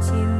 to.